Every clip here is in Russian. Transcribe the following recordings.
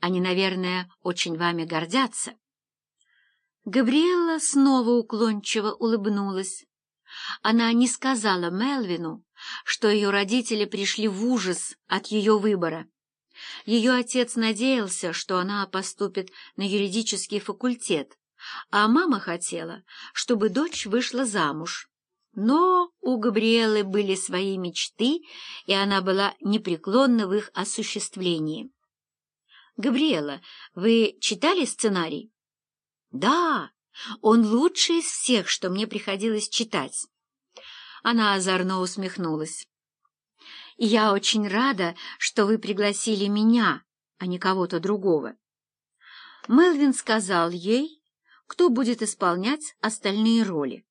Они, наверное, очень вами гордятся. Габриэлла снова уклончиво улыбнулась. Она не сказала Мелвину, что ее родители пришли в ужас от ее выбора. Ее отец надеялся, что она поступит на юридический факультет, а мама хотела, чтобы дочь вышла замуж. Но у Габриэлы были свои мечты, и она была непреклонна в их осуществлении. «Габриэла, вы читали сценарий?» «Да, он лучший из всех, что мне приходилось читать». Она озорно усмехнулась. «Я очень рада, что вы пригласили меня, а не кого-то другого». Мелвин сказал ей, кто будет исполнять остальные роли.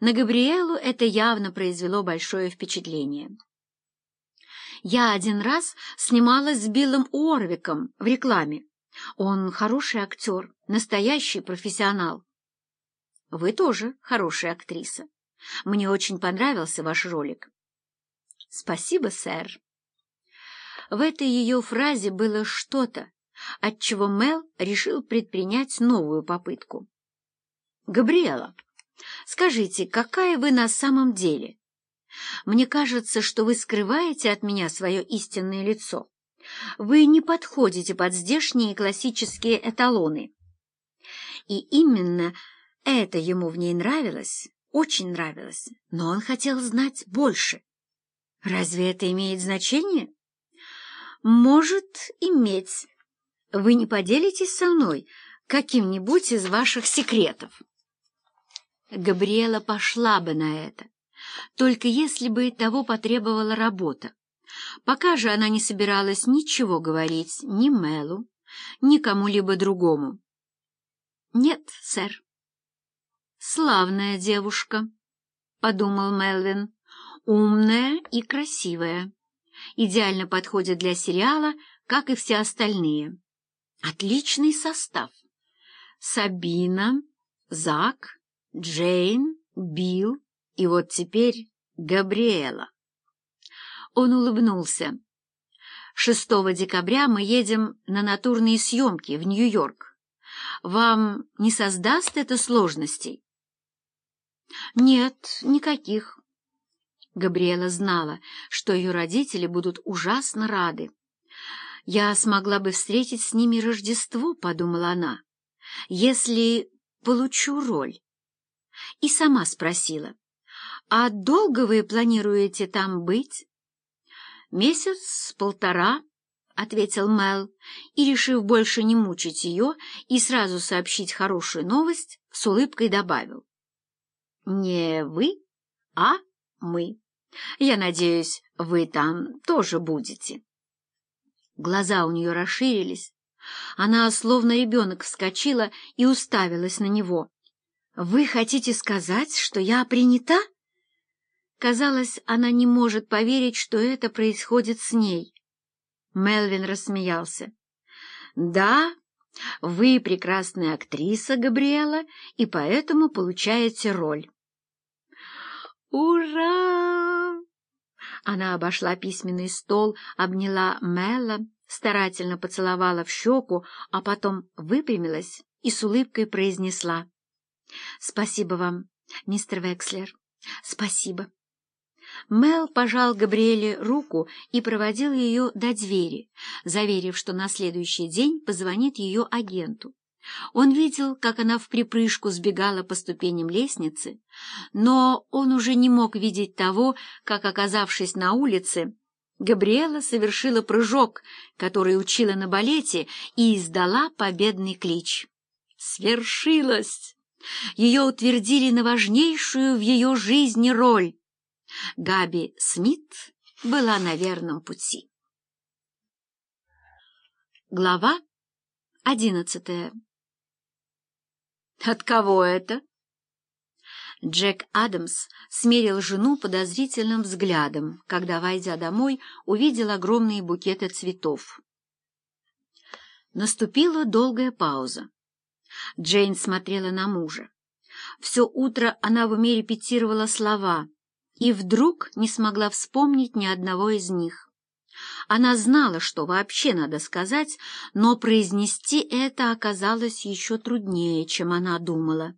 На Габриэлу это явно произвело большое впечатление. Я один раз снималась с Биллом Уорвиком в рекламе. Он хороший актер, настоящий профессионал. Вы тоже хорошая актриса. Мне очень понравился ваш ролик. Спасибо, сэр. В этой ее фразе было что-то, отчего Мел решил предпринять новую попытку. «Габриэла, скажите, какая вы на самом деле? Мне кажется, что вы скрываете от меня свое истинное лицо. Вы не подходите под здешние классические эталоны». И именно это ему в ней нравилось, очень нравилось, но он хотел знать больше. Разве это имеет значение? Может иметь. Вы не поделитесь со мной каким-нибудь из ваших секретов? Габриэла пошла бы на это, только если бы того потребовала работа. Пока же она не собиралась ничего говорить ни Мелу, ни кому-либо другому. — Нет, сэр. — Славная девушка, — подумал Мелвин, — умная и красивая. Идеально подходит для сериала, как и все остальные. Отличный состав. Сабина, Зак, Джейн, Билл и вот теперь Габриэла. Он улыбнулся. 6 декабря мы едем на натурные съемки в Нью-Йорк. Вам не создаст это сложностей? Нет, никаких. Габриэла знала, что ее родители будут ужасно рады. «Я смогла бы встретить с ними Рождество», — подумала она, — «если получу роль». И сама спросила, «А долго вы планируете там быть?» «Месяц-полтора», — ответил Мел, и, решив больше не мучить ее и сразу сообщить хорошую новость, с улыбкой добавил. «Не вы, а мы. Я надеюсь, вы там тоже будете». Глаза у нее расширились. Она, словно ребенок, вскочила и уставилась на него. «Вы хотите сказать, что я принята?» Казалось, она не может поверить, что это происходит с ней. Мелвин рассмеялся. «Да, вы прекрасная актриса, Габриэла, и поэтому получаете роль». «Ура!» Она обошла письменный стол, обняла Мелла, старательно поцеловала в щеку, а потом выпрямилась и с улыбкой произнесла. — Спасибо вам, мистер Векслер. Спасибо. Мел пожал Габриэле руку и проводил ее до двери, заверив, что на следующий день позвонит ее агенту. Он видел, как она в припрыжку сбегала по ступеням лестницы, но он уже не мог видеть того, как, оказавшись на улице, Габриэла совершила прыжок, который учила на балете, и издала победный клич. Свершилось! Ее утвердили на важнейшую в ее жизни роль. Габи Смит была на верном пути. Глава одиннадцатая «От кого это?» Джек Адамс смерил жену подозрительным взглядом, когда, войдя домой, увидел огромные букеты цветов. Наступила долгая пауза. Джейн смотрела на мужа. Все утро она в уме репетировала слова и вдруг не смогла вспомнить ни одного из них. Она знала, что вообще надо сказать, но произнести это оказалось еще труднее, чем она думала.